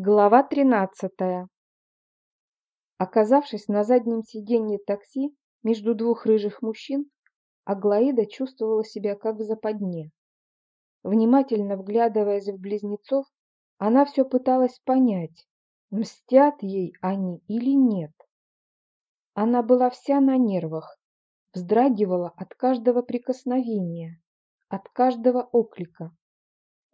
Глава тринадцатая Оказавшись на заднем сиденье такси между двух рыжих мужчин, Аглаида чувствовала себя как в западне. Внимательно вглядываясь в близнецов, она все пыталась понять, мстят ей они или нет. Она была вся на нервах, вздрагивала от каждого прикосновения, от каждого оклика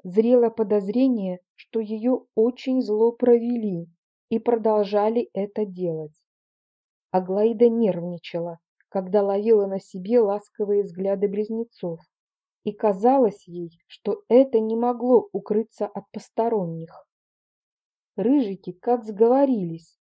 зрело подозрение, что ее очень зло провели и продолжали это делать. Аглаида нервничала, когда ловила на себе ласковые взгляды близнецов, и казалось ей, что это не могло укрыться от посторонних. Рыжики как сговорились,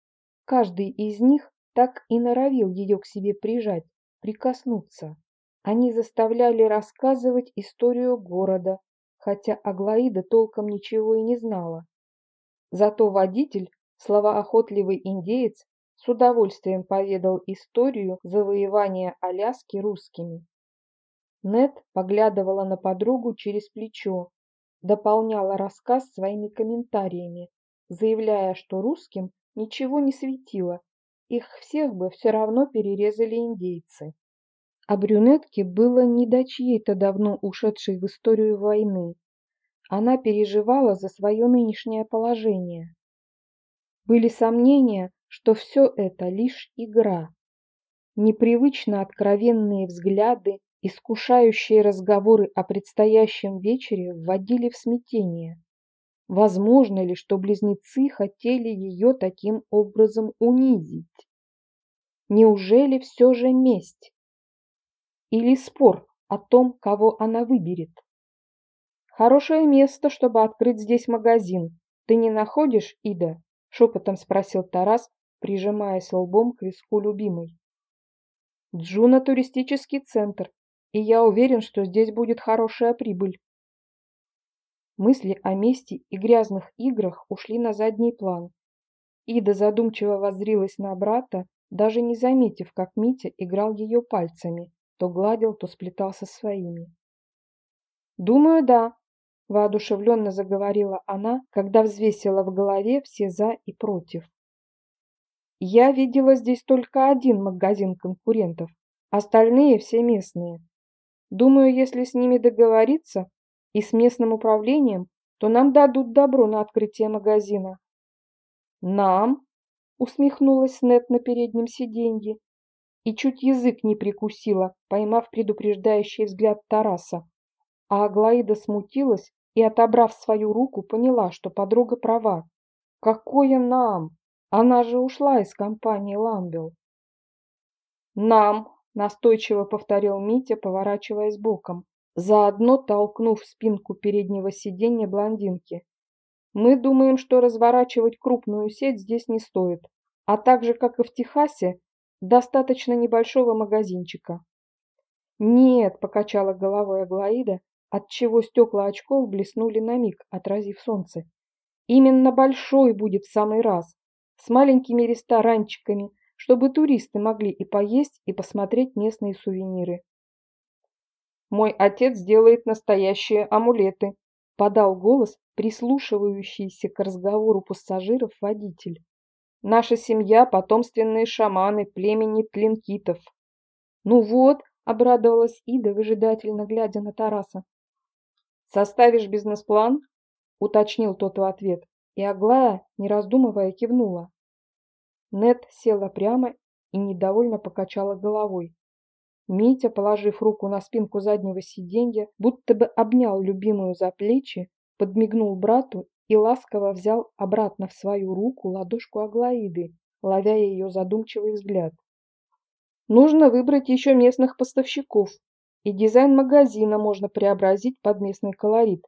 каждый из них так и норовил ее к себе прижать, прикоснуться. Они заставляли рассказывать историю города, хотя Аглаида толком ничего и не знала. Зато водитель, словоохотливый индеец, с удовольствием поведал историю завоевания Аляски русскими. Нет поглядывала на подругу через плечо, дополняла рассказ своими комментариями, заявляя, что русским ничего не светило, их всех бы все равно перерезали индейцы. А брюнетке было не до чьей-то давно ушедшей в историю войны. Она переживала за свое нынешнее положение. Были сомнения, что все это лишь игра. Непривычно откровенные взгляды, искушающие разговоры о предстоящем вечере вводили в смятение. Возможно ли, что близнецы хотели ее таким образом унизить? Неужели все же месть? Или спор о том, кого она выберет. «Хорошее место, чтобы открыть здесь магазин. Ты не находишь, Ида?» — шепотом спросил Тарас, прижимаясь лбом к виску любимой. «Джуна — туристический центр, и я уверен, что здесь будет хорошая прибыль». Мысли о мести и грязных играх ушли на задний план. Ида задумчиво воззрилась на брата, даже не заметив, как Митя играл ее пальцами то гладил, то сплетался своими. «Думаю, да», – воодушевленно заговорила она, когда взвесила в голове все «за» и «против». «Я видела здесь только один магазин конкурентов, остальные все местные. Думаю, если с ними договориться и с местным управлением, то нам дадут добро на открытие магазина». «Нам?» – усмехнулась Нет на переднем сиденье и чуть язык не прикусила, поймав предупреждающий взгляд Тараса. А Аглаида смутилась и, отобрав свою руку, поняла, что подруга права. «Какое нам? Она же ушла из компании Ламбел». «Нам!» – настойчиво повторил Митя, поворачиваясь боком, заодно толкнув спинку переднего сиденья блондинки. «Мы думаем, что разворачивать крупную сеть здесь не стоит, а так же, как и в Техасе, Достаточно небольшого магазинчика. Нет, покачала головой Аглаида, отчего стекла очков блеснули на миг, отразив солнце. Именно большой будет в самый раз, с маленькими ресторанчиками, чтобы туристы могли и поесть, и посмотреть местные сувениры. Мой отец делает настоящие амулеты, подал голос прислушивающийся к разговору пассажиров водитель. Наша семья – потомственные шаманы племени тлинкитов. Ну вот, обрадовалась Ида, выжидательно глядя на Тараса. Составишь бизнес-план? Уточнил тот в ответ, и Аглая, не раздумывая, кивнула. Нет села прямо и недовольно покачала головой. Митя, положив руку на спинку заднего сиденья, будто бы обнял любимую за плечи, подмигнул брату и ласково взял обратно в свою руку ладошку Аглаиды, ловя ее задумчивый взгляд. Нужно выбрать еще местных поставщиков, и дизайн магазина можно преобразить под местный колорит.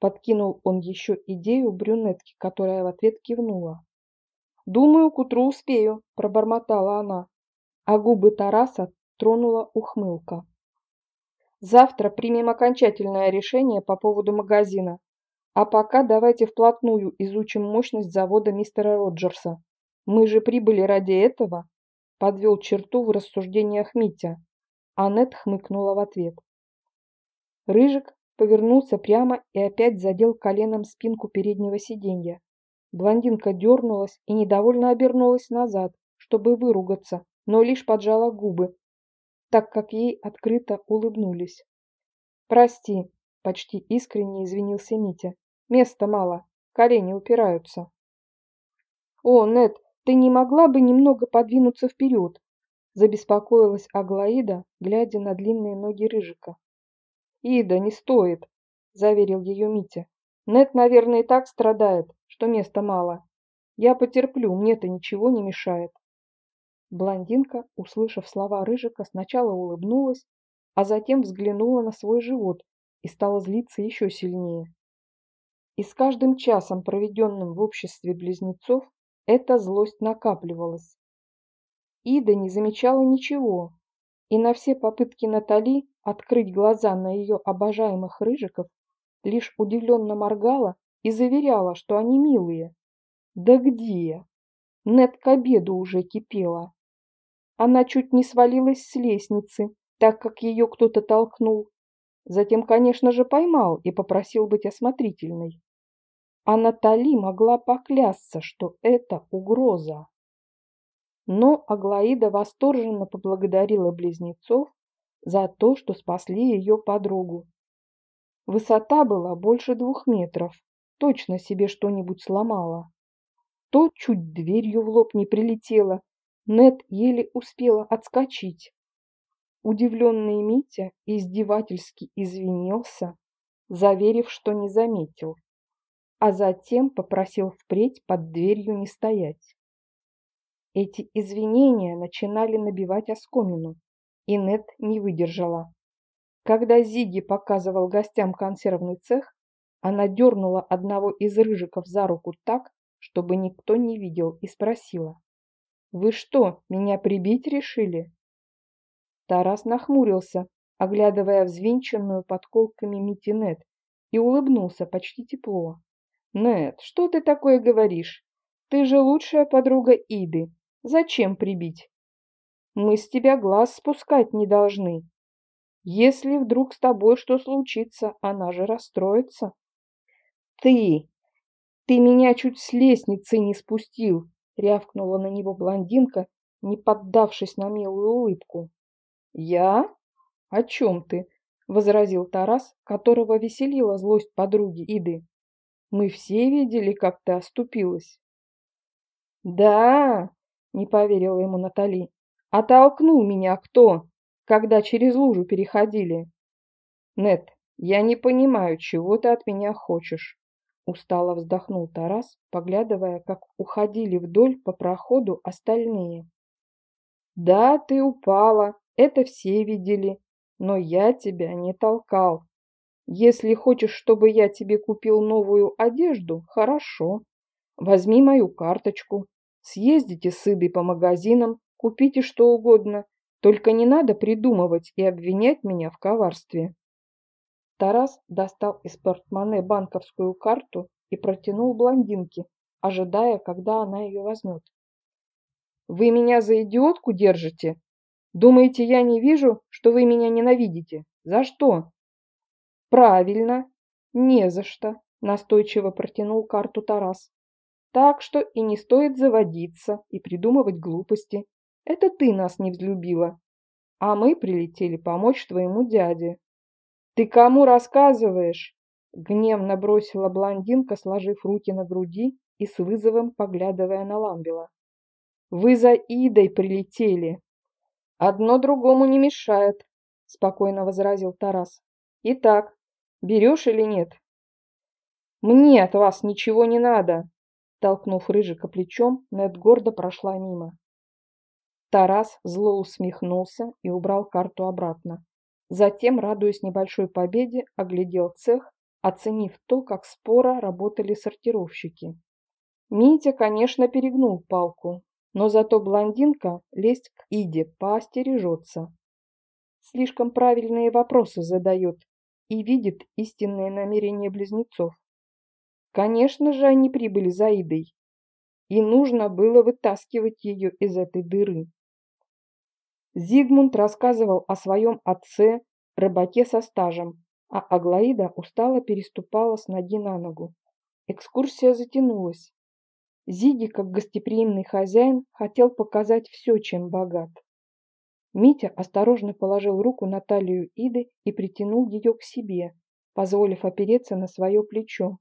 Подкинул он еще идею брюнетки, которая в ответ кивнула. «Думаю, к утру успею», – пробормотала она, а губы Тараса тронула ухмылка. «Завтра примем окончательное решение по поводу магазина. А пока давайте вплотную изучим мощность завода мистера Роджерса. Мы же прибыли ради этого, подвел черту в рассуждениях Митя. Аннет хмыкнула в ответ. Рыжик повернулся прямо и опять задел коленом спинку переднего сиденья. Блондинка дернулась и недовольно обернулась назад, чтобы выругаться, но лишь поджала губы, так как ей открыто улыбнулись. «Прости», — почти искренне извинился Митя. «Места мало, колени упираются». «О, Нет, ты не могла бы немного подвинуться вперед?» Забеспокоилась Аглаида, глядя на длинные ноги Рыжика. «Ида, не стоит», — заверил ее Митя. «Нет, наверное, и так страдает, что места мало. Я потерплю, мне-то ничего не мешает». Блондинка, услышав слова Рыжика, сначала улыбнулась, а затем взглянула на свой живот и стала злиться еще сильнее. И с каждым часом, проведенным в обществе близнецов, эта злость накапливалась. Ида не замечала ничего, и на все попытки Натали открыть глаза на ее обожаемых рыжиков лишь удивленно моргала и заверяла, что они милые. Да где? Нет к обеду уже кипела. Она чуть не свалилась с лестницы, так как ее кто-то толкнул. Затем, конечно же, поймал и попросил быть осмотрительной. А Натали могла поклясться, что это угроза. Но Аглаида восторженно поблагодарила близнецов за то, что спасли ее подругу. Высота была больше двух метров, точно себе что-нибудь сломала. То чуть дверью в лоб не прилетела, Нет еле успела отскочить. Удивленный Митя издевательски извинился, заверив, что не заметил, а затем попросил впредь под дверью не стоять. Эти извинения начинали набивать оскомину, и Нет не выдержала. Когда Зиги показывал гостям консервный цех, она дернула одного из рыжиков за руку так, чтобы никто не видел, и спросила. «Вы что, меня прибить решили?» Тарас нахмурился, оглядывая взвинченную подколками Мити Нет, и улыбнулся почти тепло. «Нет, что ты такое говоришь? Ты же лучшая подруга Иды. Зачем прибить? Мы с тебя глаз спускать не должны. Если вдруг с тобой что случится, она же расстроится». «Ты! Ты меня чуть с лестницы не спустил!» — рявкнула на него блондинка, не поддавшись на милую улыбку. «Я? О чем ты?» — возразил Тарас, которого веселила злость подруги Иды. «Мы все видели, как ты оступилась». «Да!» — не поверила ему Натали. «Оттолкнул меня кто, когда через лужу переходили?» «Нет, я не понимаю, чего ты от меня хочешь», — устало вздохнул Тарас, поглядывая, как уходили вдоль по проходу остальные. «Да, ты упала, это все видели, но я тебя не толкал. Если хочешь, чтобы я тебе купил новую одежду, хорошо. Возьми мою карточку. Съездите с Идой по магазинам, купите что угодно. Только не надо придумывать и обвинять меня в коварстве. Тарас достал из портмоне банковскую карту и протянул блондинке, ожидая, когда она ее возьмет. «Вы меня за идиотку держите?» Думаете, я не вижу, что вы меня ненавидите? За что? Правильно, не за что, настойчиво протянул карту Тарас. Так что и не стоит заводиться и придумывать глупости. Это ты нас не взлюбила. А мы прилетели помочь твоему дяде. Ты кому рассказываешь? Гневно бросила блондинка, сложив руки на груди и с вызовом поглядывая на Ламбела. Вы за Идой прилетели, «Одно другому не мешает», — спокойно возразил Тарас. «Итак, берешь или нет?» «Мне от вас ничего не надо», — толкнув Рыжика плечом, Нед гордо прошла мимо. Тарас зло усмехнулся и убрал карту обратно. Затем, радуясь небольшой победе, оглядел цех, оценив то, как споро работали сортировщики. Митя, конечно, перегнул палку, но зато блондинка лезть к Иде поостережется. Слишком правильные вопросы задает и видит истинные намерения близнецов. Конечно же, они прибыли за Идой, и нужно было вытаскивать ее из этой дыры. Зигмунд рассказывал о своем отце, рыбаке со стажем, а Аглаида устало переступала с ноги на ногу. Экскурсия затянулась, Зиги, как гостеприимный хозяин, хотел показать все, чем богат. Митя осторожно положил руку на талию Иды и притянул ее к себе, позволив опереться на свое плечо.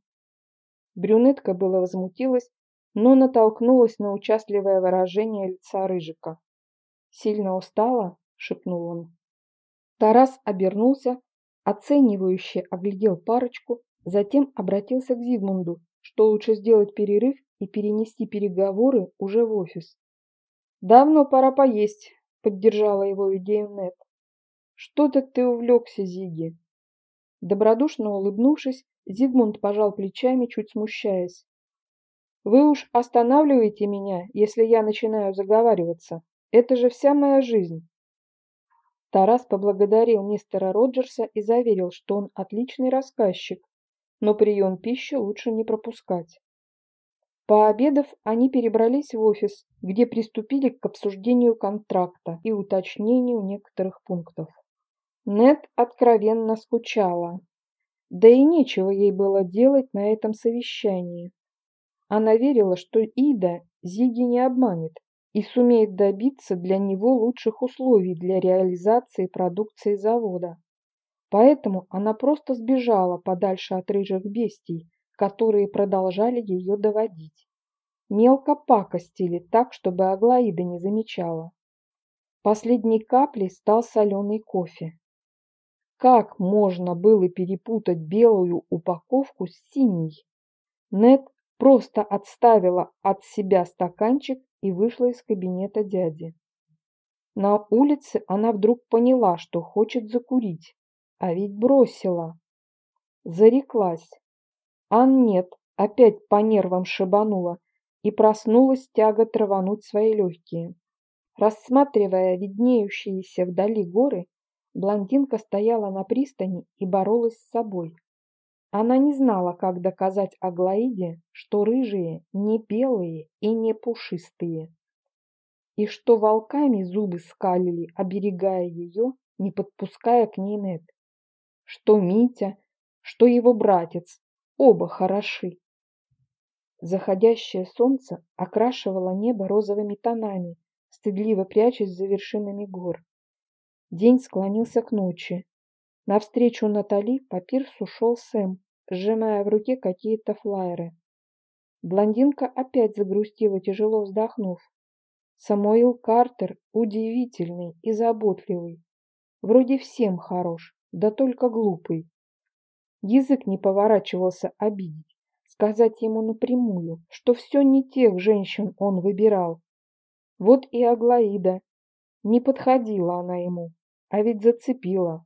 Брюнетка было возмутилась, но натолкнулась на участливое выражение лица Рыжика. «Сильно устала?» — шепнул он. Тарас обернулся, оценивающе оглядел парочку, затем обратился к Зигмунду, что лучше сделать перерыв и перенести переговоры уже в офис. «Давно пора поесть», — поддержала его идею Нет. «Что-то ты увлекся, Зиги». Добродушно улыбнувшись, Зигмунд пожал плечами, чуть смущаясь. «Вы уж останавливаете меня, если я начинаю заговариваться. Это же вся моя жизнь». Тарас поблагодарил мистера Роджерса и заверил, что он отличный рассказчик, но прием пищи лучше не пропускать. Пообедав, они перебрались в офис, где приступили к обсуждению контракта и уточнению некоторых пунктов. Нет откровенно скучала. Да и нечего ей было делать на этом совещании. Она верила, что Ида Зиги не обманет и сумеет добиться для него лучших условий для реализации продукции завода. Поэтому она просто сбежала подальше от рыжих бестий, которые продолжали ее доводить. Мелко пакостили так, чтобы Аглаида не замечала. Последней каплей стал соленый кофе. Как можно было перепутать белую упаковку с синей? Нет просто отставила от себя стаканчик и вышла из кабинета дяди. На улице она вдруг поняла, что хочет закурить. А ведь бросила. Зареклась. А нет, опять по нервам шибанула и проснулась тяга травануть свои легкие. Рассматривая виднеющиеся вдали горы, блондинка стояла на пристани и боролась с собой. Она не знала, как доказать Аглаиде, что рыжие не белые и не пушистые, и что волками зубы скалили, оберегая ее, не подпуская к ней нет что Митя, что его братец, оба хороши. Заходящее солнце окрашивало небо розовыми тонами, стыдливо прячась за вершинами гор. День склонился к ночи. Навстречу Натали по пирсу шел Сэм, сжимая в руке какие-то флайеры. Блондинка опять загрустила, тяжело вздохнув. Самуил Картер удивительный и заботливый. Вроде всем хорош, да только глупый. Язык не поворачивался обидеть, сказать ему напрямую, что все не тех женщин он выбирал. Вот и Аглаида. Не подходила она ему, а ведь зацепила.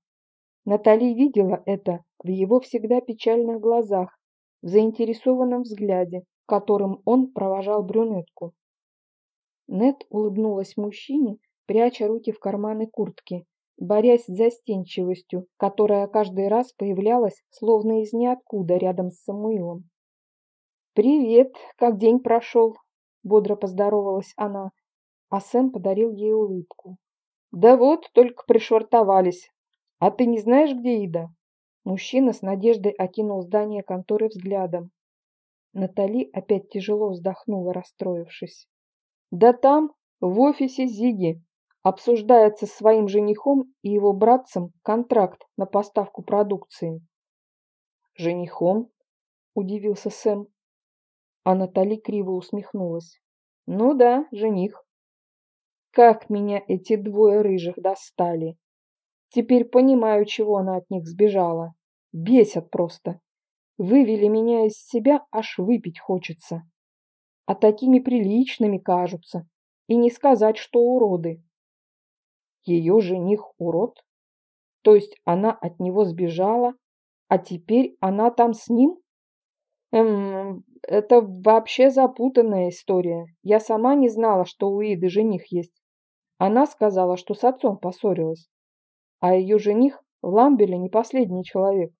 Натали видела это в его всегда печальных глазах, в заинтересованном взгляде, которым он провожал брюнетку. Нет улыбнулась мужчине, пряча руки в карманы куртки, борясь с застенчивостью, которая каждый раз появлялась словно из ниоткуда рядом с Самуилом. «Привет! Как день прошел?» — бодро поздоровалась она, а Сэм подарил ей улыбку. «Да вот, только пришвартовались. А ты не знаешь, где Ида?» Мужчина с надеждой окинул здание конторы взглядом. Натали опять тяжело вздохнула, расстроившись. «Да там, в офисе Зиги обсуждается с своим женихом и его братцем контракт на поставку продукции. «Женихом?» – удивился Сэм. А Натали криво усмехнулась. «Ну да, жених. Как меня эти двое рыжих достали! Теперь понимаю, чего она от них сбежала. Бесят просто. Вывели меня из себя, аж выпить хочется. А такими приличными кажутся. И не сказать, что уроды ее жених урод? То есть она от него сбежала, а теперь она там с ним? Эм, это вообще запутанная история. Я сама не знала, что у Иды жених есть. Она сказала, что с отцом поссорилась. А ее жених в Ламбеле не последний человек.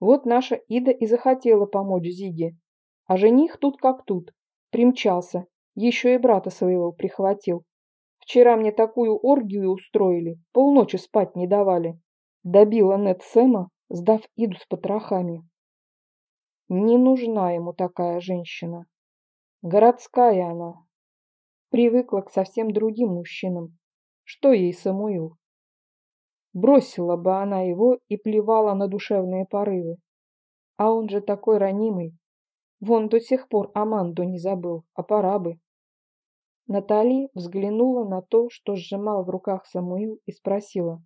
Вот наша Ида и захотела помочь Зиге. А жених тут как тут. Примчался. Еще и брата своего прихватил. Вчера мне такую оргию устроили, полночи спать не давали. Добила Нед Сэма, сдав Иду с потрохами. Не нужна ему такая женщина. Городская она. Привыкла к совсем другим мужчинам. Что ей Самуил? Бросила бы она его и плевала на душевные порывы. А он же такой ранимый. Вон до сих пор Аманду не забыл, а пора бы. Натали взглянула на то, что сжимал в руках Самуил, и спросила.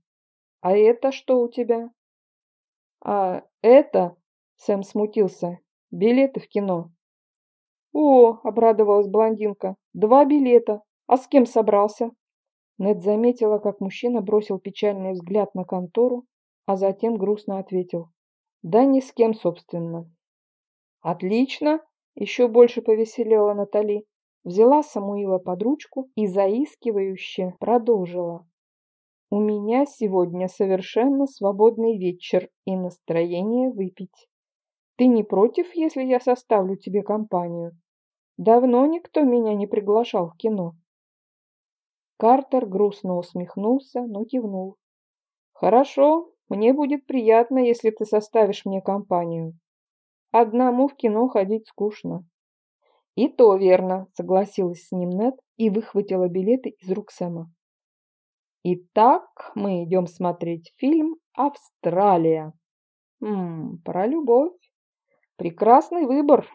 «А это что у тебя?» «А это...» — Сэм смутился. «Билеты в кино». «О!» — обрадовалась блондинка. «Два билета. А с кем собрался?» Нед заметила, как мужчина бросил печальный взгляд на контору, а затем грустно ответил. «Да ни с кем, собственно». «Отлично!» — еще больше повеселела Натали. Взяла Самуила под ручку и заискивающе продолжила. «У меня сегодня совершенно свободный вечер и настроение выпить. Ты не против, если я составлю тебе компанию? Давно никто меня не приглашал в кино». Картер грустно усмехнулся, но кивнул. «Хорошо, мне будет приятно, если ты составишь мне компанию. Одному в кино ходить скучно». «И то верно», — согласилась с ним Нет и выхватила билеты из рук Сэма. «Итак, мы идем смотреть фильм «Австралия». Ммм, про любовь. Прекрасный выбор.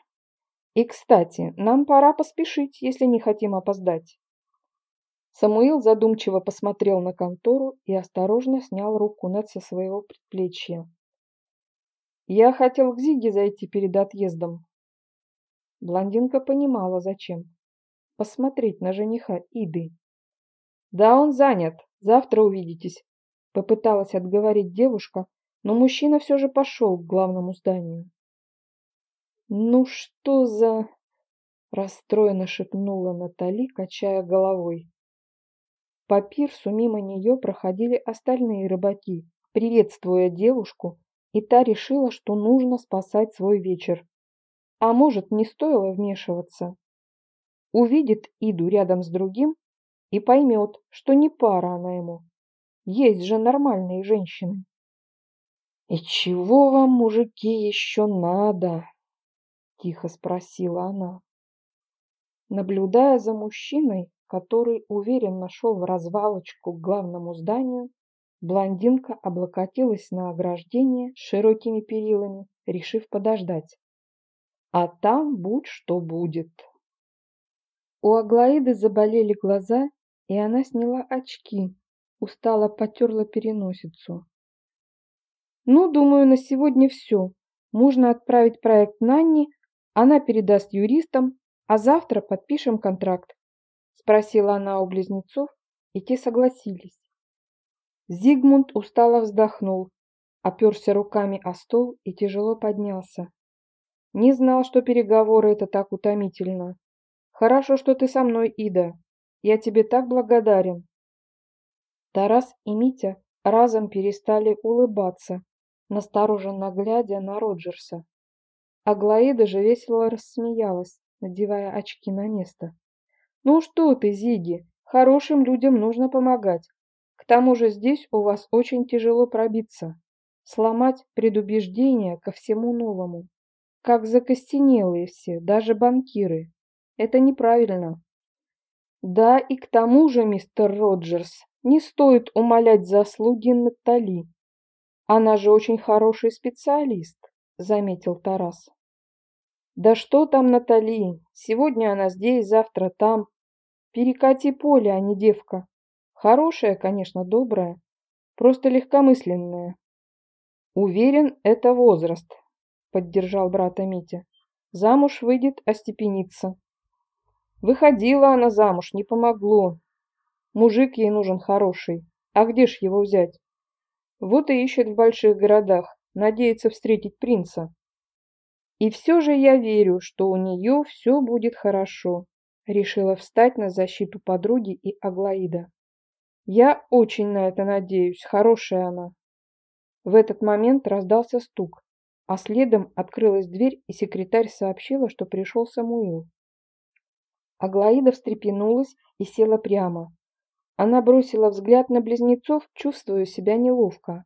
И, кстати, нам пора поспешить, если не хотим опоздать. Самуил задумчиво посмотрел на контору и осторожно снял руку Нед со своего предплечья. «Я хотел к Зиге зайти перед отъездом». Блондинка понимала, зачем. Посмотреть на жениха Иды. «Да, он занят. Завтра увидитесь», — попыталась отговорить девушка, но мужчина все же пошел к главному зданию. «Ну что за...» — расстроенно шепнула Натали, качая головой. По пирсу мимо нее проходили остальные рыбаки, приветствуя девушку, и та решила, что нужно спасать свой вечер. А может, не стоило вмешиваться. Увидит Иду рядом с другим и поймет, что не пара она ему. Есть же нормальные женщины. «И чего вам, мужики, еще надо?» — тихо спросила она. Наблюдая за мужчиной, который уверенно шел в развалочку к главному зданию, блондинка облокотилась на ограждение широкими перилами, решив подождать. А там будь что будет. У Аглаиды заболели глаза, и она сняла очки, устало потерла переносицу. «Ну, думаю, на сегодня все. Можно отправить проект Нанни, она передаст юристам, а завтра подпишем контракт. Спросила она у близнецов, и те согласились. Зигмунд устало вздохнул, оперся руками о стол и тяжело поднялся. Не знал, что переговоры это так утомительно. Хорошо, что ты со мной, Ида. Я тебе так благодарен. Тарас и Митя разом перестали улыбаться, настороженно глядя на Роджерса. Аглаида же весело рассмеялась, надевая очки на место. «Ну что ты, Зиги, хорошим людям нужно помогать. К тому же здесь у вас очень тяжело пробиться, сломать предубеждение ко всему новому. Как закостенелые все, даже банкиры. Это неправильно». «Да, и к тому же, мистер Роджерс, не стоит умолять заслуги Натали. Она же очень хороший специалист», — заметил Тарас. «Да что там Натали? Сегодня она здесь, завтра там. Перекати поле, а не девка. Хорошая, конечно, добрая, просто легкомысленная. Уверен, это возраст, поддержал брата Митя. Замуж выйдет, остепенится. Выходила она замуж, не помогло. Мужик ей нужен хороший. А где ж его взять? Вот и ищет в больших городах, надеется встретить принца. И все же я верю, что у нее все будет хорошо. Решила встать на защиту подруги и Аглаида. Я очень на это надеюсь, хорошая она. В этот момент раздался стук, а следом открылась дверь, и секретарь сообщила, что пришел Самуил. Аглаида встрепенулась и села прямо. Она бросила взгляд на близнецов, чувствуя себя неловко.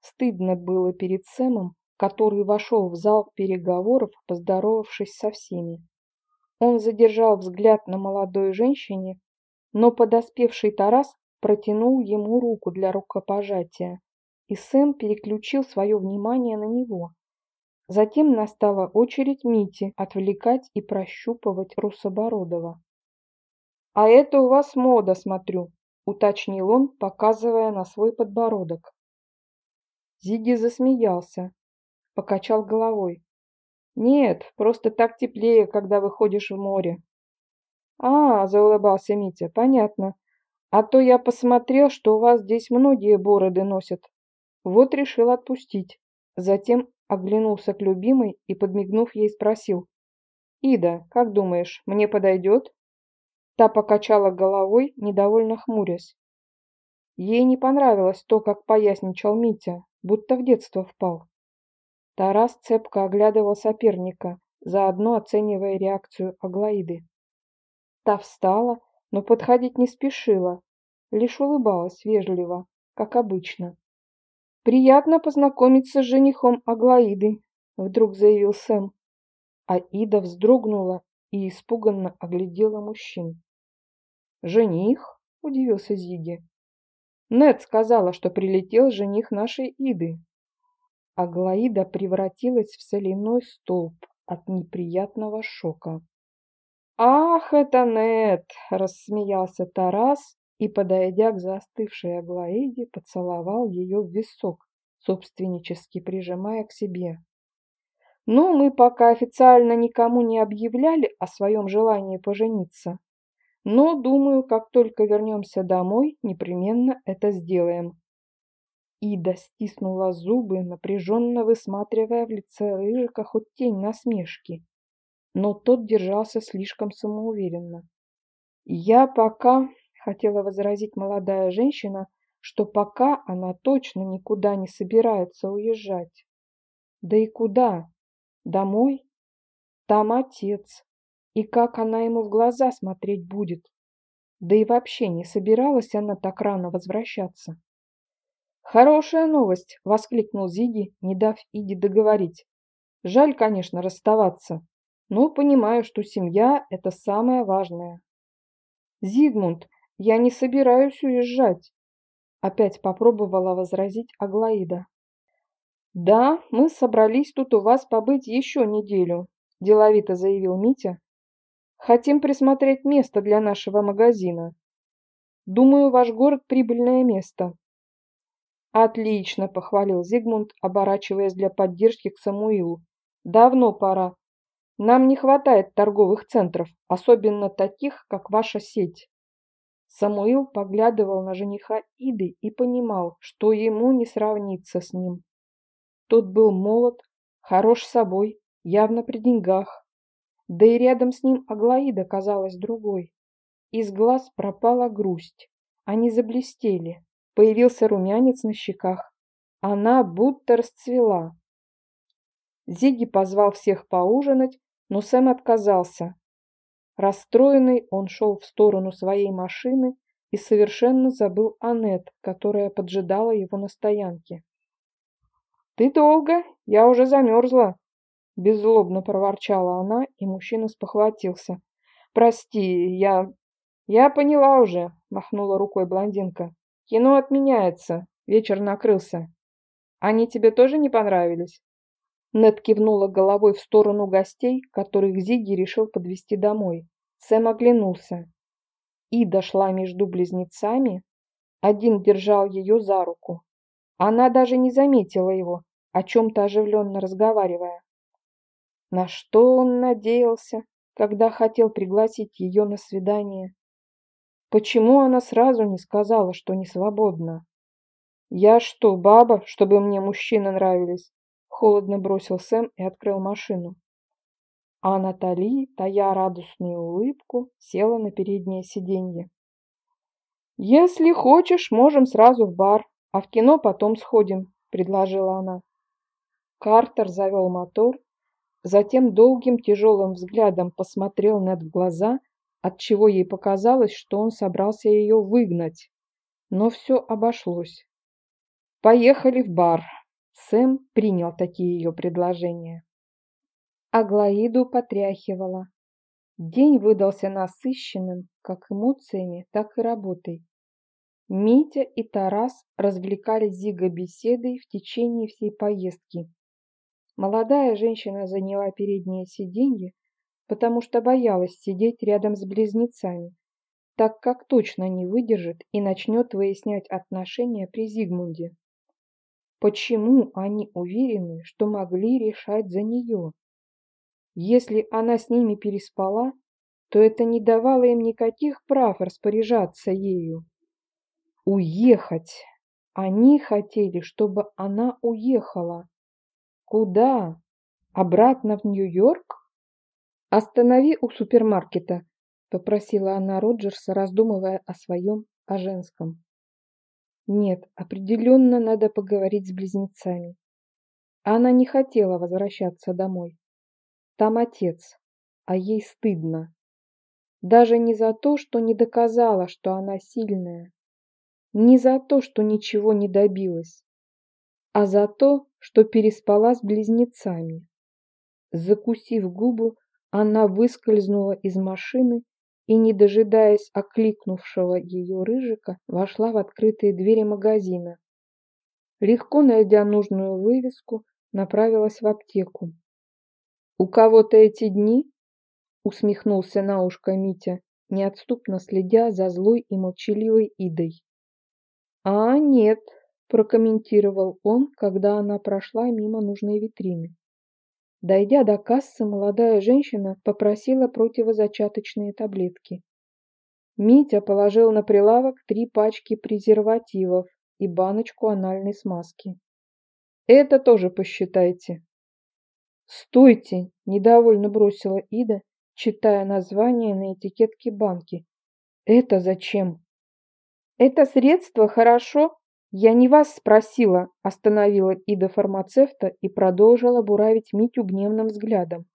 Стыдно было перед Сэмом, который вошел в зал переговоров, поздоровавшись со всеми. Он задержал взгляд на молодой женщине, но подоспевший Тарас протянул ему руку для рукопожатия, и Сэм переключил свое внимание на него. Затем настала очередь Мити отвлекать и прощупывать Русобородова. «А это у вас мода, смотрю», — уточнил он, показывая на свой подбородок. Зиги засмеялся, покачал головой. «Нет, просто так теплее, когда выходишь в море». «А, — заулыбался Митя, — понятно. А то я посмотрел, что у вас здесь многие бороды носят. Вот решил отпустить». Затем оглянулся к любимой и, подмигнув ей, спросил. «Ида, как думаешь, мне подойдет?» Та покачала головой, недовольно хмурясь. Ей не понравилось то, как поясничал Митя, будто в детство впал. Тарас цепко оглядывал соперника, заодно оценивая реакцию Аглаиды. Та встала, но подходить не спешила, лишь улыбалась вежливо, как обычно. «Приятно познакомиться с женихом Аглаиды», — вдруг заявил Сэм. А Ида вздрогнула и испуганно оглядела мужчин. «Жених?» – удивился Зиги. «Нет сказала, что прилетел жених нашей Иды». Аглаида превратилась в соляной столб от неприятного шока. «Ах, это Нет!» – рассмеялся Тарас и, подойдя к застывшей Аглаиде, поцеловал ее в висок, собственнически прижимая к себе. Но мы пока официально никому не объявляли о своем желании пожениться. Но, думаю, как только вернемся домой, непременно это сделаем. Ида стиснула зубы, напряженно высматривая в лице Рыжика хоть тень насмешки. Но тот держался слишком самоуверенно. «Я пока...» — хотела возразить молодая женщина, что пока она точно никуда не собирается уезжать. Да и куда? Домой? Там отец. И как она ему в глаза смотреть будет? Да и вообще не собиралась она так рано возвращаться. «Хорошая новость!» — воскликнул Зиги, не дав Иде договорить. «Жаль, конечно, расставаться, но понимаю, что семья — это самое важное». «Зигмунд, я не собираюсь уезжать!» Опять попробовала возразить Аглаида. «Да, мы собрались тут у вас побыть еще неделю», – деловито заявил Митя. «Хотим присмотреть место для нашего магазина. Думаю, ваш город – прибыльное место». «Отлично», – похвалил Зигмунд, оборачиваясь для поддержки к Самуилу. «Давно пора. Нам не хватает торговых центров, особенно таких, как ваша сеть». Самуил поглядывал на жениха Иды и понимал, что ему не сравниться с ним. Тот был молод, хорош собой, явно при деньгах. Да и рядом с ним Аглаида казалась другой. Из глаз пропала грусть. Они заблестели. Появился румянец на щеках. Она будто расцвела. Зиги позвал всех поужинать, но Сэм отказался. Расстроенный, он шел в сторону своей машины и совершенно забыл Аннет, которая поджидала его на стоянке. «Ты долго? Я уже замерзла!» Беззлобно проворчала она, и мужчина спохватился. «Прости, я...» «Я поняла уже», — махнула рукой блондинка. «Кино отменяется. Вечер накрылся. Они тебе тоже не понравились?» Нед кивнула головой в сторону гостей, которых Зиги решил подвести домой. Сэм оглянулся. И дошла между близнецами. Один держал ее за руку, она даже не заметила его, о чем-то оживленно разговаривая. На что он надеялся, когда хотел пригласить ее на свидание? Почему она сразу не сказала, что не свободна? «Я что, баба, чтобы мне мужчины нравились?» Холодно бросил Сэм и открыл машину. А Натали, тая радостную улыбку, села на переднее сиденье. «Если хочешь, можем сразу в бар», «А в кино потом сходим», — предложила она. Картер завел мотор, затем долгим тяжелым взглядом посмотрел Нед в глаза, отчего ей показалось, что он собрался ее выгнать. Но все обошлось. «Поехали в бар». Сэм принял такие ее предложения. Аглаиду потряхивала. День выдался насыщенным как эмоциями, так и работой. Митя и Тарас развлекали Зига беседой в течение всей поездки. Молодая женщина заняла переднее сиденье, потому что боялась сидеть рядом с близнецами, так как точно не выдержит и начнет выяснять отношения при Зигмунде. Почему они уверены, что могли решать за нее? Если она с ними переспала, то это не давало им никаких прав распоряжаться ею. Уехать! Они хотели, чтобы она уехала. Куда? Обратно в Нью-Йорк? Останови у супермаркета, попросила она Роджерса, раздумывая о своем, о женском. Нет, определенно надо поговорить с близнецами. Она не хотела возвращаться домой. Там отец, а ей стыдно. Даже не за то, что не доказала, что она сильная. Не за то, что ничего не добилась, а за то, что переспала с близнецами. Закусив губу, она выскользнула из машины и, не дожидаясь окликнувшего ее рыжика, вошла в открытые двери магазина. Легко найдя нужную вывеску, направилась в аптеку. «У кого-то эти дни?» — усмехнулся на ушко Митя, неотступно следя за злой и молчаливой Идой. «А нет», — прокомментировал он, когда она прошла мимо нужной витрины. Дойдя до кассы, молодая женщина попросила противозачаточные таблетки. Митя положил на прилавок три пачки презервативов и баночку анальной смазки. «Это тоже посчитайте», «Стойте!» – недовольно бросила Ида, читая название на этикетке банки. «Это зачем?» «Это средство хорошо. Я не вас спросила», – остановила Ида фармацевта и продолжила буравить Митю гневным взглядом.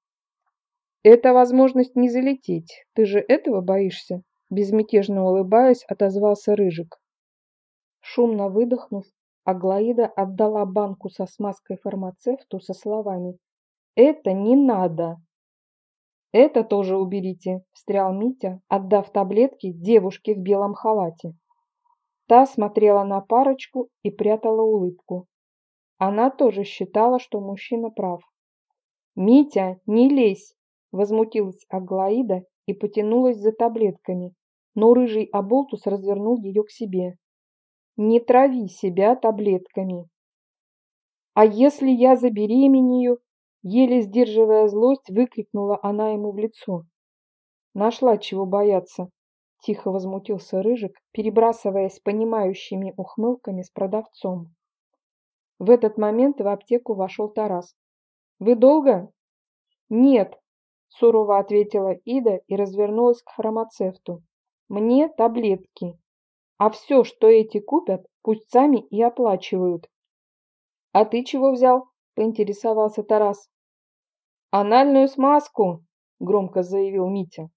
«Это возможность не залететь. Ты же этого боишься?» Безмятежно улыбаясь, отозвался Рыжик. Шумно выдохнув, Аглаида отдала банку со смазкой фармацевту со словами это не надо. Это тоже уберите, встрял Митя, отдав таблетки девушке в белом халате. Та смотрела на парочку и прятала улыбку. Она тоже считала, что мужчина прав. «Митя, не лезь!» – возмутилась Аглаида и потянулась за таблетками, но рыжий оболтус развернул ее к себе. «Не трави себя таблетками!» «А если я забеременею?» Еле сдерживая злость, выкрикнула она ему в лицо. Нашла чего бояться. Тихо возмутился Рыжик, перебрасываясь понимающими ухмылками с продавцом. В этот момент в аптеку вошел Тарас. «Вы долго?» «Нет», – сурово ответила Ида и развернулась к фармацевту. «Мне таблетки. А все, что эти купят, пусть сами и оплачивают». «А ты чего взял?» – поинтересовался Тарас. «Анальную смазку!» – громко заявил Митя.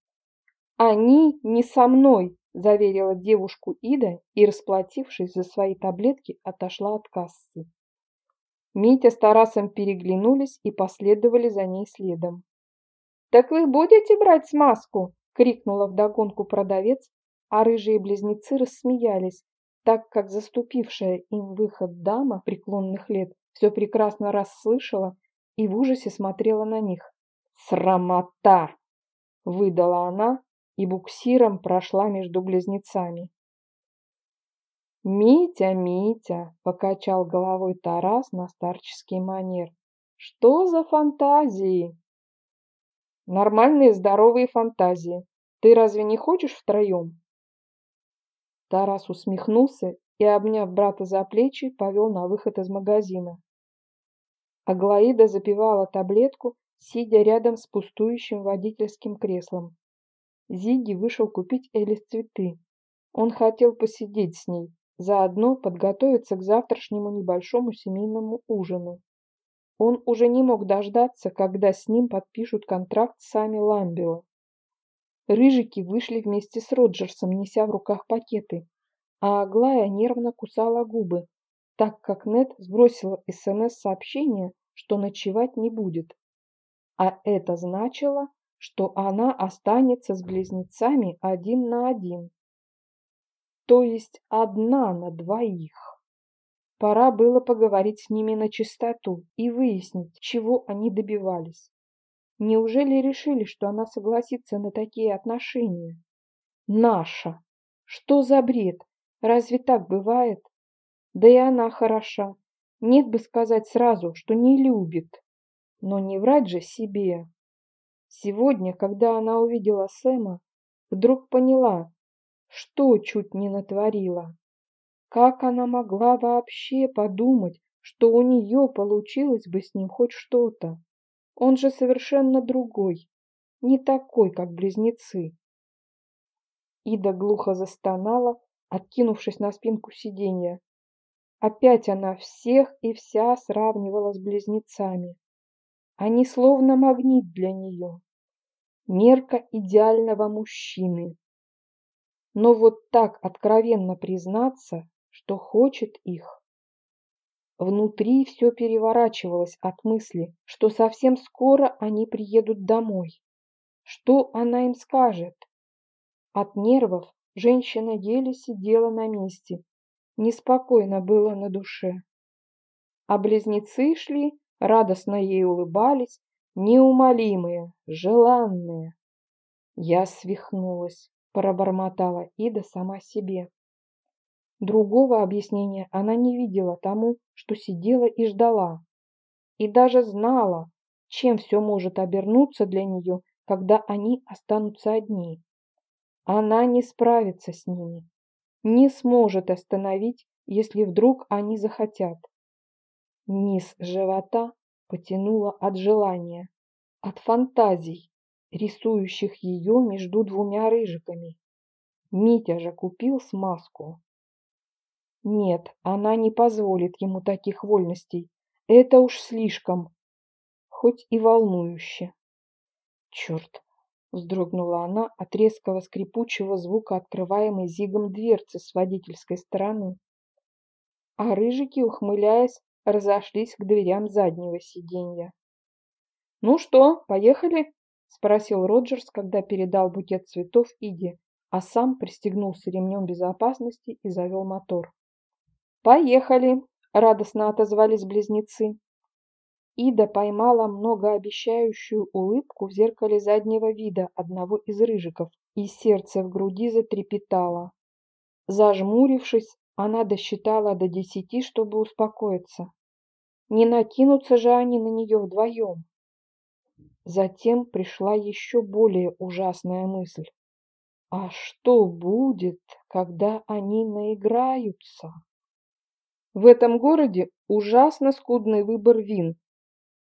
«Они не со мной!» – заверила девушку Ида и, расплатившись за свои таблетки, отошла от кассы. Митя с Тарасом переглянулись и последовали за ней следом. «Так вы будете брать смазку?» – крикнула вдогонку продавец, а рыжие близнецы рассмеялись, так как заступившая им выход дама преклонных лет все прекрасно расслышала и в ужасе смотрела на них. «Срамота!» — выдала она и буксиром прошла между близнецами. «Митя, Митя!» — покачал головой Тарас на старческий манер. «Что за фантазии?» «Нормальные здоровые фантазии. Ты разве не хочешь втроем?» Тарас усмехнулся и, обняв брата за плечи, повел на выход из магазина. Аглаида запивала таблетку, сидя рядом с пустующим водительским креслом. Зиги вышел купить Элис цветы. Он хотел посидеть с ней, заодно подготовиться к завтрашнему небольшому семейному ужину. Он уже не мог дождаться, когда с ним подпишут контракт сами Ламбио. Рыжики вышли вместе с Роджерсом, неся в руках пакеты, а Аглая нервно кусала губы, так как Нет сбросила СМС-сообщение, что ночевать не будет. А это значило, что она останется с близнецами один на один. То есть одна на двоих. Пора было поговорить с ними на чистоту и выяснить, чего они добивались. Неужели решили, что она согласится на такие отношения? Наша! Что за бред? Разве так бывает? Да и она хороша. Нет бы сказать сразу, что не любит. Но не врать же себе. Сегодня, когда она увидела Сэма, вдруг поняла, что чуть не натворила. Как она могла вообще подумать, что у нее получилось бы с ним хоть что-то? Он же совершенно другой, не такой, как близнецы. Ида глухо застонала, откинувшись на спинку сиденья. Опять она всех и вся сравнивала с близнецами. Они словно магнит для нее. Мерка идеального мужчины. Но вот так откровенно признаться, что хочет их. Внутри все переворачивалось от мысли, что совсем скоро они приедут домой. Что она им скажет? От нервов женщина еле сидела на месте. Неспокойно было на душе. А близнецы шли радостно ей улыбались, неумолимые, желанные. Я свихнулась, пробормотала Ида сама себе. Другого объяснения она не видела тому, что сидела и ждала. И даже знала, чем все может обернуться для нее, когда они останутся одни. Она не справится с ними, не сможет остановить, если вдруг они захотят. Низ живота потянуло от желания, от фантазий, рисующих ее между двумя рыжиками. Митя же купил смазку. Нет, она не позволит ему таких вольностей. Это уж слишком, хоть и волнующе. Черт! Вздрогнула она от резкого скрипучего звука открываемой зигом дверцы с водительской стороны. А рыжики, ухмыляясь, разошлись к дверям заднего сиденья. «Ну что, поехали?» – спросил Роджерс, когда передал букет цветов Иде, а сам пристегнулся ремнем безопасности и завел мотор. «Поехали!» – радостно отозвались близнецы. Ида поймала многообещающую улыбку в зеркале заднего вида одного из рыжиков, и сердце в груди затрепетало. Зажмурившись, она досчитала до десяти, чтобы успокоиться. Не накинутся же они на нее вдвоем. Затем пришла еще более ужасная мысль. А что будет, когда они наиграются? В этом городе ужасно скудный выбор вин.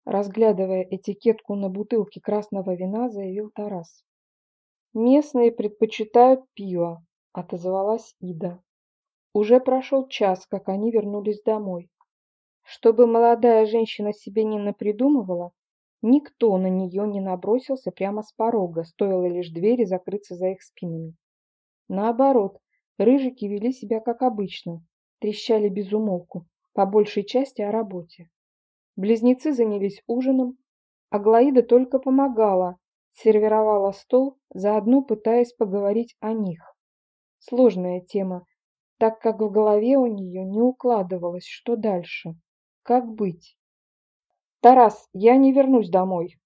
Разглядывая этикетку на бутылке красного вина, заявил Тарас. Местные предпочитают пиво, отозвалась Ида. Уже прошел час, как они вернулись домой. Чтобы молодая женщина себе не напридумывала, никто на нее не набросился прямо с порога, стоило лишь двери закрыться за их спинами. Наоборот, рыжики вели себя как обычно, трещали без умолку, по большей части о работе. Близнецы занялись ужином, а Глаида только помогала, сервировала стол, заодно пытаясь поговорить о них. Сложная тема, так как в голове у нее не укладывалось, что дальше, как быть. «Тарас, я не вернусь домой».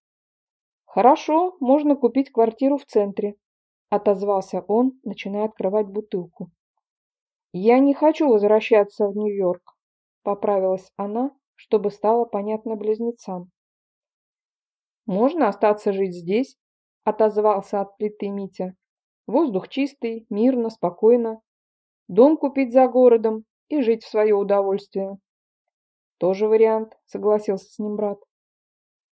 «Хорошо, можно купить квартиру в центре», — отозвался он, начиная открывать бутылку. «Я не хочу возвращаться в Нью-Йорк», — поправилась она, чтобы стало понятно близнецам. «Можно остаться жить здесь», — отозвался от плиты Митя. «Воздух чистый, мирно, спокойно дом купить за городом и жить в свое удовольствие. Тоже вариант, согласился с ним брат.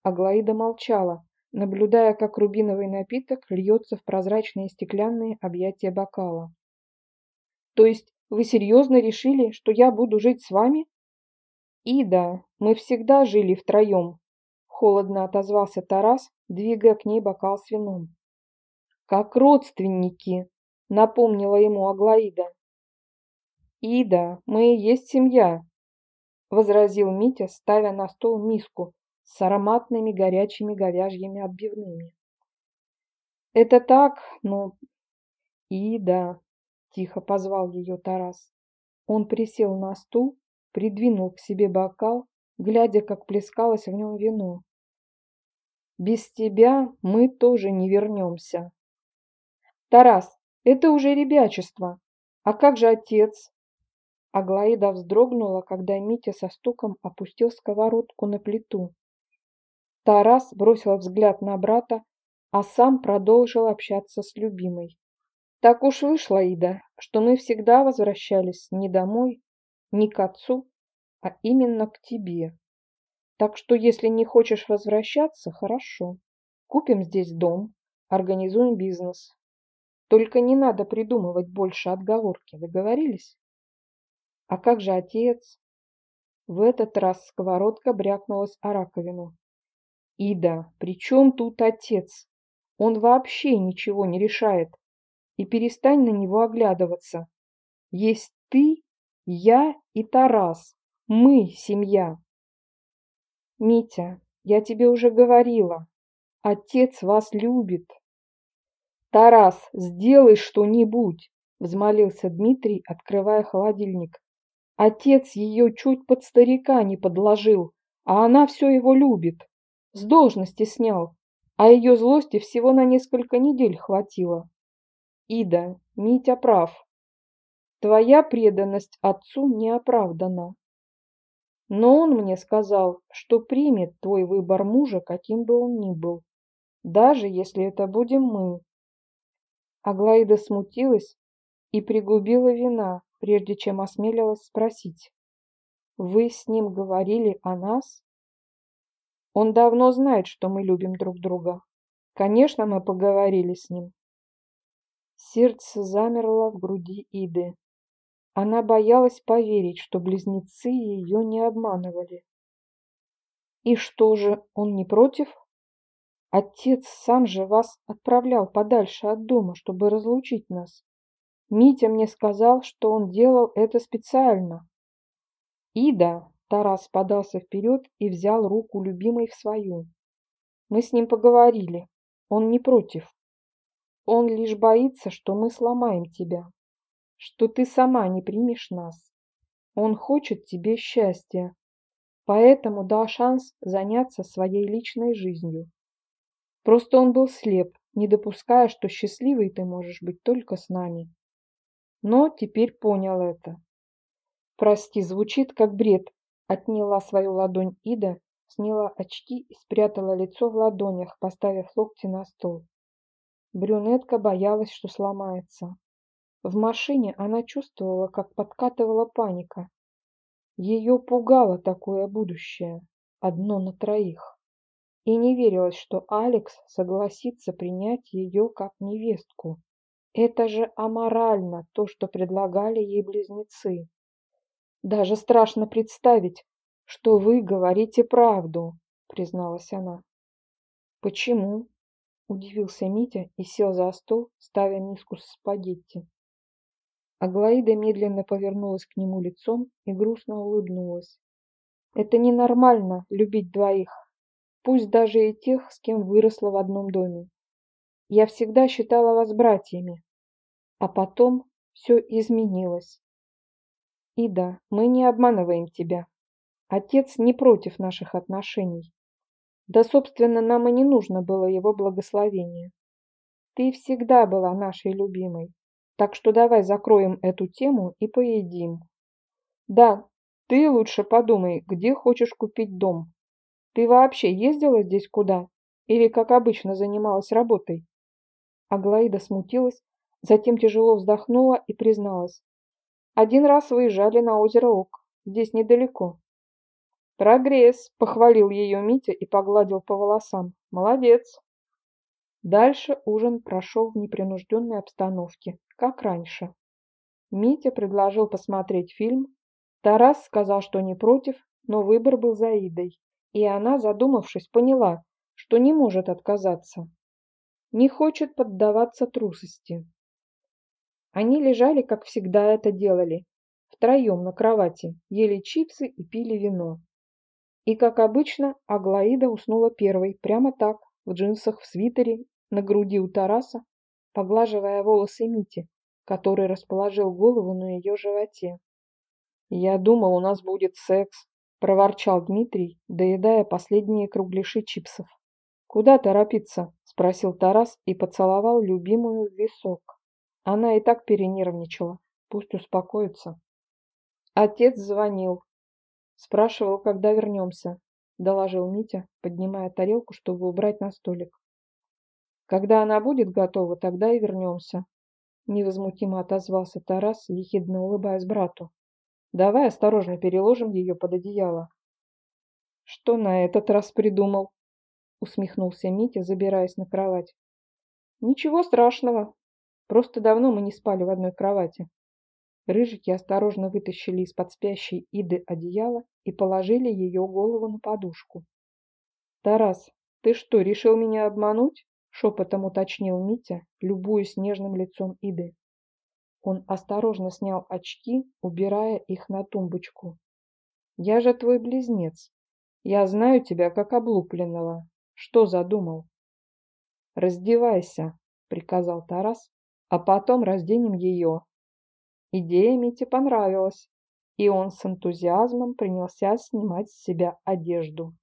Аглаида молчала, наблюдая, как рубиновый напиток льется в прозрачные стеклянные объятия бокала. То есть вы серьезно решили, что я буду жить с вами? Ида, мы всегда жили втроем, холодно отозвался Тарас, двигая к ней бокал с вином. Как родственники, напомнила ему Аглаида. «Ида, мы и есть семья», — возразил Митя, ставя на стол миску с ароматными горячими говяжьими отбивными. Это так, ну... Ида, тихо позвал ее Тарас. Он присел на стул, придвинул к себе бокал, глядя, как плескалось в нем вино. Без тебя мы тоже не вернемся. Тарас, это уже ребячество. А как же отец? Аглаида вздрогнула, когда Митя со стуком опустил сковородку на плиту. Тарас бросил взгляд на брата, а сам продолжил общаться с любимой. Так уж вышло, Ида, что мы всегда возвращались не домой, не к отцу, а именно к тебе. Так что если не хочешь возвращаться, хорошо. Купим здесь дом, организуем бизнес. Только не надо придумывать больше отговорки, договорились? А как же отец? В этот раз сковородка брякнулась о раковину. Ида, при чем тут отец? Он вообще ничего не решает. И перестань на него оглядываться. Есть ты, я и Тарас. Мы семья. Митя, я тебе уже говорила. Отец вас любит. Тарас, сделай что-нибудь, взмолился Дмитрий, открывая холодильник. Отец ее чуть под старика не подложил, а она все его любит. С должности снял, а ее злости всего на несколько недель хватило. Ида, Митя прав. Твоя преданность отцу не оправдана. Но он мне сказал, что примет твой выбор мужа, каким бы он ни был, даже если это будем мы. Аглаида смутилась и пригубила вина, прежде чем осмелилась спросить. «Вы с ним говорили о нас?» «Он давно знает, что мы любим друг друга. Конечно, мы поговорили с ним». Сердце замерло в груди Иды. Она боялась поверить, что близнецы ее не обманывали. «И что же, он не против?» Отец сам же вас отправлял подальше от дома, чтобы разлучить нас. Митя мне сказал, что он делал это специально. Ида, Тарас подался вперед и взял руку любимой в свою. Мы с ним поговорили. Он не против. Он лишь боится, что мы сломаем тебя, что ты сама не примешь нас. Он хочет тебе счастья, поэтому дал шанс заняться своей личной жизнью. Просто он был слеп, не допуская, что счастливой ты можешь быть только с нами. Но теперь понял это. Прости, звучит как бред. Отняла свою ладонь Ида, сняла очки и спрятала лицо в ладонях, поставив локти на стол. Брюнетка боялась, что сломается. В машине она чувствовала, как подкатывала паника. Ее пугало такое будущее, одно на троих и не верилось, что Алекс согласится принять ее как невестку. Это же аморально, то, что предлагали ей близнецы. Даже страшно представить, что вы говорите правду, призналась она. Почему? Удивился Митя и сел за стол, ставя миску с спагетти. Аглаида медленно повернулась к нему лицом и грустно улыбнулась. Это ненормально любить двоих, пусть даже и тех, с кем выросла в одном доме. Я всегда считала вас братьями, а потом все изменилось. И да, мы не обманываем тебя. Отец не против наших отношений. Да, собственно, нам и не нужно было его благословения. Ты всегда была нашей любимой, так что давай закроем эту тему и поедим. Да, ты лучше подумай, где хочешь купить дом. Ты вообще ездила здесь куда? Или, как обычно, занималась работой?» Аглаида смутилась, затем тяжело вздохнула и призналась. «Один раз выезжали на озеро Ок, здесь недалеко». «Прогресс!» – похвалил ее Митя и погладил по волосам. «Молодец!» Дальше ужин прошел в непринужденной обстановке, как раньше. Митя предложил посмотреть фильм. Тарас сказал, что не против, но выбор был за Идой. И она, задумавшись, поняла, что не может отказаться. Не хочет поддаваться трусости. Они лежали, как всегда это делали, втроем на кровати, ели чипсы и пили вино. И, как обычно, Аглаида уснула первой, прямо так, в джинсах, в свитере на груди у Тараса, поглаживая волосы Мити, который расположил голову на ее животе. «Я думал, у нас будет секс», — проворчал Дмитрий, доедая последние кругляши чипсов. «Куда торопиться?» — спросил Тарас и поцеловал любимую в висок. Она и так перенервничала. Пусть успокоится. Отец звонил. Спрашивал, когда вернемся, доложил Митя, поднимая тарелку, чтобы убрать на столик. Когда она будет готова, тогда и вернемся. Невозмутимо отозвался Тарас, ехидно улыбаясь брату. Давай осторожно переложим ее под одеяло. Что на этот раз придумал? Усмехнулся Митя, забираясь на кровать. Ничего страшного. Просто давно мы не спали в одной кровати. Рыжики осторожно вытащили из-под спящей Иды одеяло и положили ее голову на подушку. «Тарас, ты что, решил меня обмануть?» — шепотом уточнил Митя, любуясь нежным лицом Иды. Он осторожно снял очки, убирая их на тумбочку. «Я же твой близнец. Я знаю тебя как облупленного. Что задумал?» «Раздевайся», — приказал Тарас, — «а потом разденем ее». Идея Мите понравилась, и он с энтузиазмом принялся снимать с себя одежду.